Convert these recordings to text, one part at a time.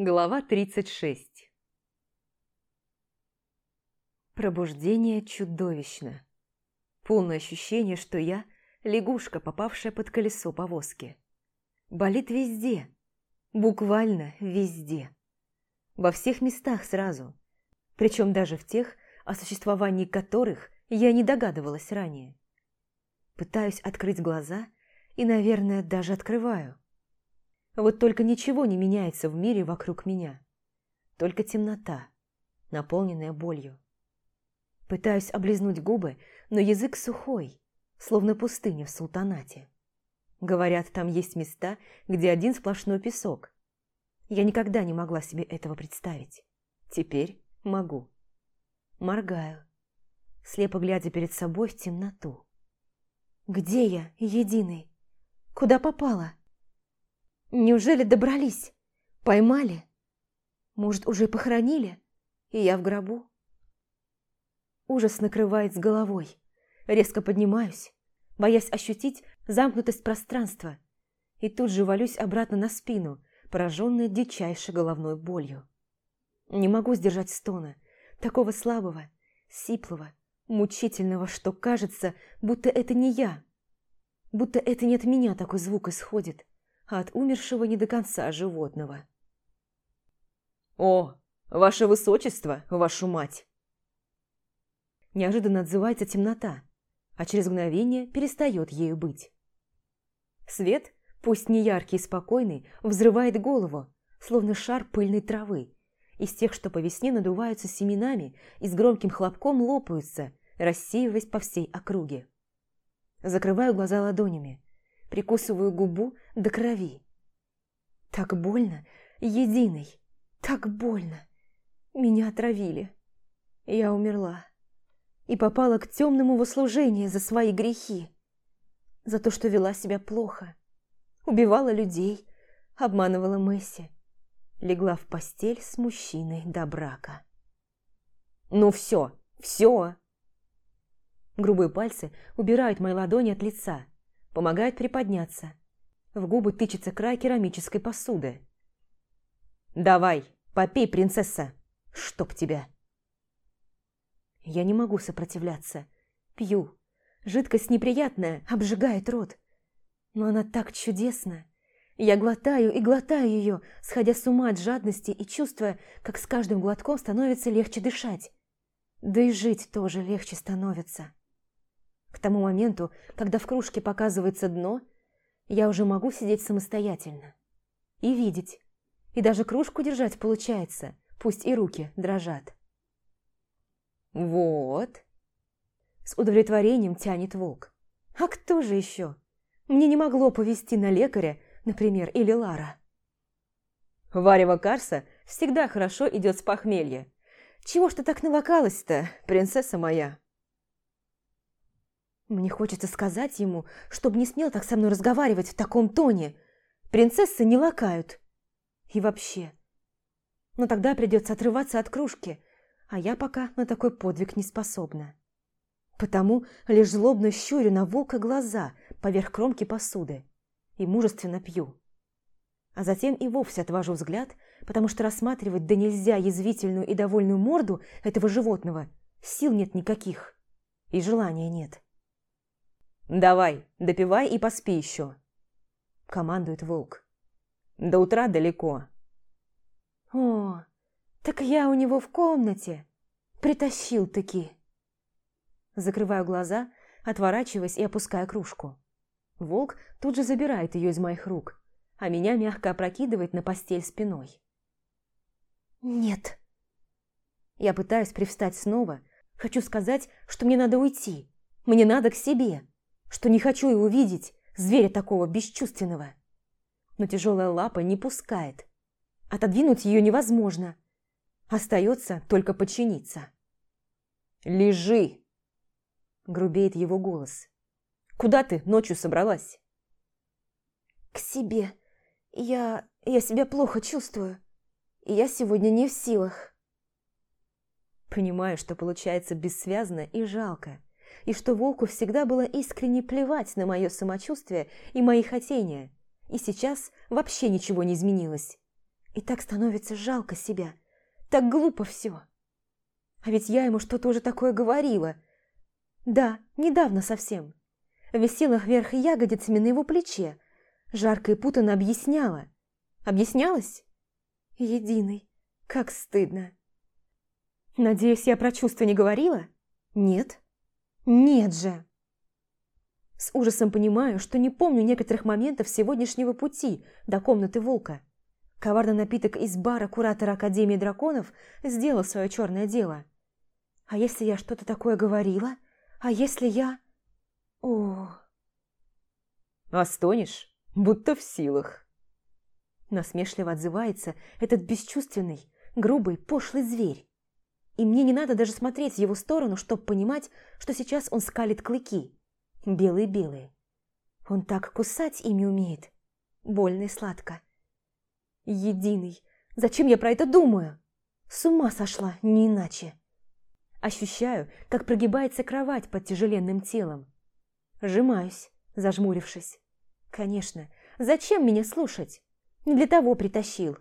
Глава 36 Пробуждение чудовищно. Полное ощущение, что я – лягушка, попавшая под колесо повозки. Болит везде, буквально везде. Во всех местах сразу, причем даже в тех, о существовании которых я не догадывалась ранее. Пытаюсь открыть глаза и, наверное, даже открываю. Вот только ничего не меняется в мире вокруг меня. Только темнота, наполненная болью. Пытаюсь облизнуть губы, но язык сухой, словно пустыня в султанате. Говорят, там есть места, где один сплошной песок. Я никогда не могла себе этого представить. Теперь могу. Моргаю, слепо глядя перед собой в темноту. «Где я, единый? Куда попала?» Неужели добрались? Поймали? Может, уже похоронили? И я в гробу? Ужас накрывает с головой. Резко поднимаюсь, боясь ощутить замкнутость пространства, и тут же валюсь обратно на спину, пораженная дичайшей головной болью. Не могу сдержать стона, такого слабого, сиплого, мучительного, что кажется, будто это не я, будто это не от меня такой звук исходит, а от умершего не до конца животного. «О, ваше высочество, вашу мать!» Неожиданно отзывается темнота, а через мгновение перестает ею быть. Свет, пусть не яркий и спокойный, взрывает голову, словно шар пыльной травы, из тех, что по весне надуваются семенами и с громким хлопком лопаются, рассеиваясь по всей округе. Закрываю глаза ладонями, прикусываю губу до крови. Так больно, единый, так больно. Меня отравили. Я умерла. И попала к темному во служение за свои грехи. За то, что вела себя плохо. Убивала людей, обманывала Месси. Легла в постель с мужчиной до брака. «Ну все, все!» Грубые пальцы убирают мои ладони от лица, помогает приподняться. В губы тычется край керамической посуды. «Давай, попей, принцесса! Чтоб тебя!» Я не могу сопротивляться. Пью. Жидкость неприятная, обжигает рот. Но она так чудесна. Я глотаю и глотаю ее, сходя с ума от жадности и чувствуя, как с каждым глотком становится легче дышать. Да и жить тоже легче становится. К тому моменту, когда в кружке показывается дно, я уже могу сидеть самостоятельно. И видеть. И даже кружку держать получается, пусть и руки дрожат. «Вот!» С удовлетворением тянет волк. «А кто же еще? Мне не могло повести на лекаря, например, или Лара». «Варево Карса всегда хорошо идет с похмелья. Чего ж ты так налокалась-то, принцесса моя?» Мне хочется сказать ему, чтобы не смел так со мной разговаривать в таком тоне. Принцессы не лакают. И вообще. Но тогда придется отрываться от кружки, а я пока на такой подвиг не способна. Потому лишь злобно щурю на волка глаза поверх кромки посуды и мужественно пью. А затем и вовсе отвожу взгляд, потому что рассматривать да нельзя язвительную и довольную морду этого животного сил нет никаких и желания нет. «Давай, допивай и поспи еще», – командует волк. «До утра далеко». «О, так я у него в комнате. Притащил-таки». Закрываю глаза, отворачиваясь и опуская кружку. Волк тут же забирает ее из моих рук, а меня мягко опрокидывает на постель спиной. «Нет». Я пытаюсь привстать снова, хочу сказать, что мне надо уйти, мне надо к себе что не хочу его видеть, зверя такого бесчувственного. Но тяжелая лапа не пускает. Отодвинуть ее невозможно. Остается только подчиниться. «Лежи!» – грубеет его голос. «Куда ты ночью собралась?» «К себе. Я... я себя плохо чувствую. Я сегодня не в силах». Понимаю, что получается бессвязно и жалко и что волку всегда было искренне плевать на мое самочувствие и мои хотения, и сейчас вообще ничего не изменилось. И так становится жалко себя. Так глупо все. А ведь я ему что-то уже такое говорила. Да, недавно совсем. Висела вверх ягодицами на его плече. Жарко и путанно объясняла. Объяснялась? Единый. Как стыдно. Надеюсь, я про чувства не говорила? Нет? Нет же. С ужасом понимаю, что не помню некоторых моментов сегодняшнего пути до комнаты волка. Коварный напиток из бара куратора Академии драконов сделал свое черное дело. А если я что-то такое говорила? А если я... О... Остонешь, будто в силах. Насмешливо отзывается этот бесчувственный, грубый, пошлый зверь. И мне не надо даже смотреть в его сторону, чтобы понимать, что сейчас он скалит клыки. Белые-белые. Он так кусать ими умеет. Больно и сладко. Единый. Зачем я про это думаю? С ума сошла, не иначе. Ощущаю, как прогибается кровать под тяжеленным телом. Сжимаюсь, зажмурившись. Конечно, зачем меня слушать? Не для того притащил.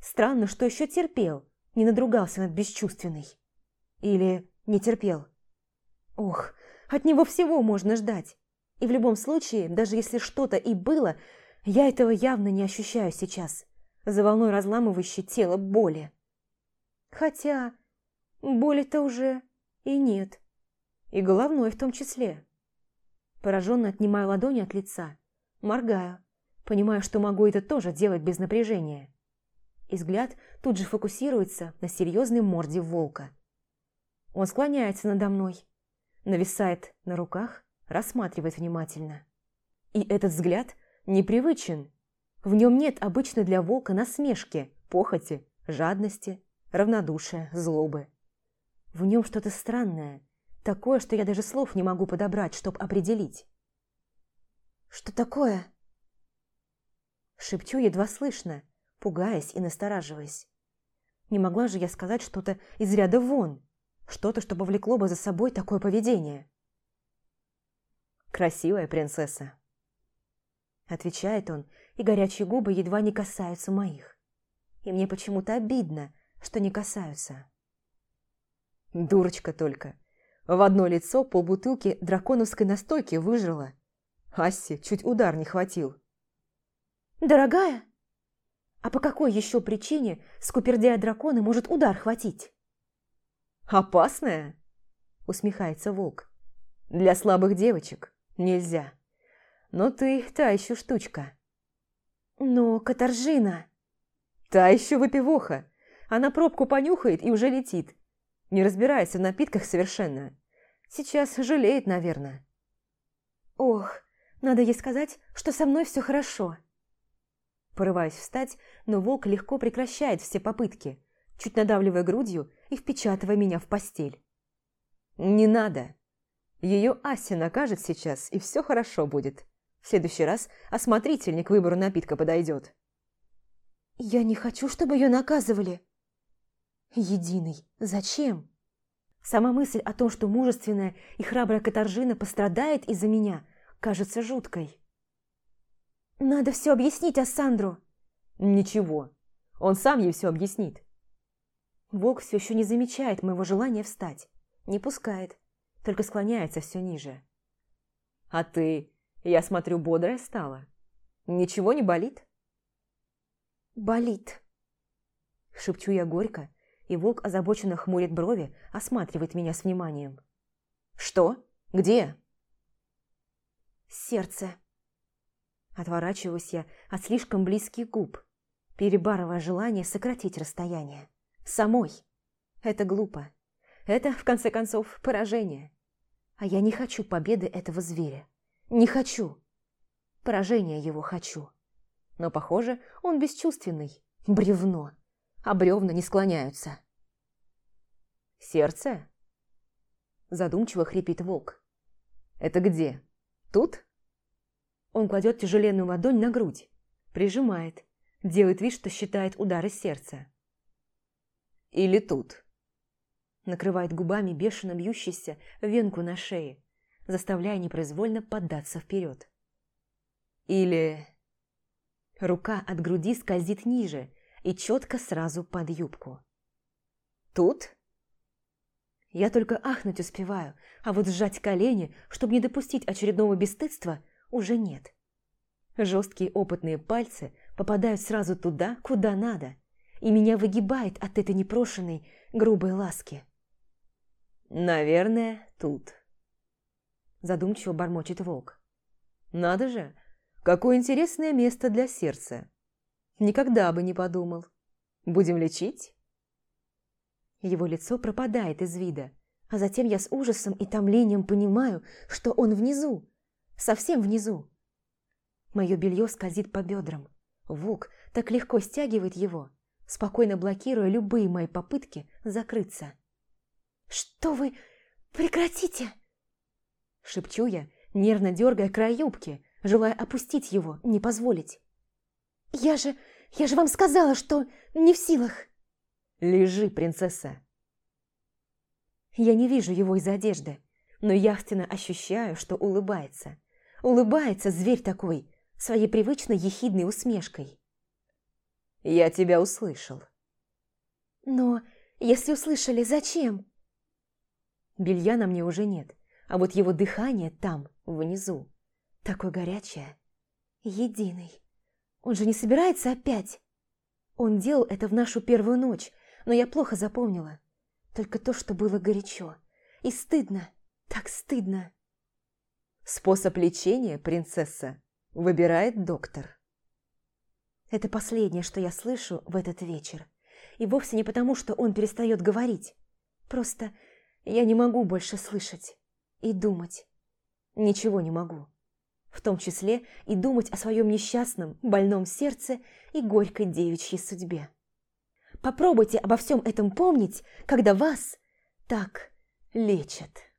Странно, что еще терпел, не надругался над бесчувственной. Или не терпел. Ох, от него всего можно ждать. И в любом случае, даже если что-то и было, я этого явно не ощущаю сейчас за волной разламывающей тело боли. Хотя боли-то уже и нет. И головной в том числе. Пораженно отнимаю ладони от лица, моргаю, понимая, что могу это тоже делать без напряжения. И взгляд тут же фокусируется на серьезной морде волка. Он склоняется надо мной, нависает на руках, рассматривает внимательно. И этот взгляд непривычен, в нем нет обычной для волка насмешки, похоти, жадности, равнодушия, злобы. В нем что-то странное, такое, что я даже слов не могу подобрать, чтобы определить. «Что такое?» Шепчу едва слышно, пугаясь и настораживаясь. Не могла же я сказать что-то из ряда вон, что-то, что повлекло бы за собой такое поведение. «Красивая принцесса», – отвечает он, и горячие губы едва не касаются моих. И мне почему-то обидно, что не касаются. Дурочка только. В одно лицо полбутылки драконовской настойки выжрала. Ассе чуть удар не хватил. «Дорогая? А по какой еще причине скупердяя дракона может удар хватить?» «Опасная?» – усмехается волк. «Для слабых девочек нельзя». Но ты та еще штучка. Но Катаржина... Та еще выпивоха. Она пробку понюхает и уже летит. Не разбирается в напитках совершенно. Сейчас жалеет, наверное. Ох, надо ей сказать, что со мной все хорошо. Порываюсь встать, но волк легко прекращает все попытки, чуть надавливая грудью и впечатывая меня в постель. «Не надо. Ее Ася накажет сейчас, и все хорошо будет. В следующий раз осмотрительник к выбору напитка подойдет. Я не хочу, чтобы ее наказывали. Единый. Зачем? Сама мысль о том, что мужественная и храбрая Катаржина пострадает из-за меня, кажется жуткой. Надо все объяснить Ассандру. Ничего. Он сам ей все объяснит. Волк все еще не замечает моего желания встать. Не пускает. Только склоняется все ниже. А ты я смотрю, бодрая стала. Ничего не болит? Болит. Шепчу я горько, и волк озабоченно хмурит брови, осматривает меня с вниманием. Что? Где? Сердце. Отворачиваюсь я от слишком близких губ, перебарывая желание сократить расстояние. Самой. Это глупо. Это, в конце концов, поражение. А я не хочу победы этого зверя. Не хочу. Поражения его хочу. Но, похоже, он бесчувственный. Бревно. А бревна не склоняются. «Сердце?» Задумчиво хрипит волк. «Это где? Тут?» Он кладет тяжеленную ладонь на грудь, прижимает, делает вид, что считает удары сердца. «Или тут?» Накрывает губами бешено бьющейся венку на шее, заставляя непроизвольно поддаться вперед. Или... Рука от груди скользит ниже, и четко сразу под юбку. «Тут?» Я только ахнуть успеваю, а вот сжать колени, чтобы не допустить очередного бесстыдства, уже нет. Жесткие опытные пальцы попадают сразу туда, куда надо, и меня выгибает от этой непрошенной, грубой ласки. «Наверное, тут», – задумчиво бормочет волк. «Надо же, какое интересное место для сердца. Никогда бы не подумал. Будем лечить?» Его лицо пропадает из вида, а затем я с ужасом и томлением понимаю, что он внизу, совсем внизу. Мое белье скользит по бедрам. Вук так легко стягивает его, спокойно блокируя любые мои попытки закрыться. «Что вы... прекратите!» Шепчу я, нервно дергая край юбки, желая опустить его, не позволить. «Я же... я же вам сказала, что не в силах!» «Лежи, принцесса!» Я не вижу его из одежды, но яхтенно ощущаю, что улыбается. Улыбается зверь такой, своей привычной ехидной усмешкой. «Я тебя услышал». «Но если услышали, зачем?» Белья на мне уже нет, а вот его дыхание там, внизу, такое горячее, единый. Он же не собирается опять? Он делал это в нашу первую ночь, но я плохо запомнила. Только то, что было горячо. И стыдно, так стыдно. Способ лечения, принцесса, выбирает доктор. Это последнее, что я слышу в этот вечер. И вовсе не потому, что он перестает говорить. Просто я не могу больше слышать и думать. Ничего не могу. В том числе и думать о своем несчастном, больном сердце и горькой девичьей судьбе. Попробуйте обо всем этом помнить, когда вас так лечат.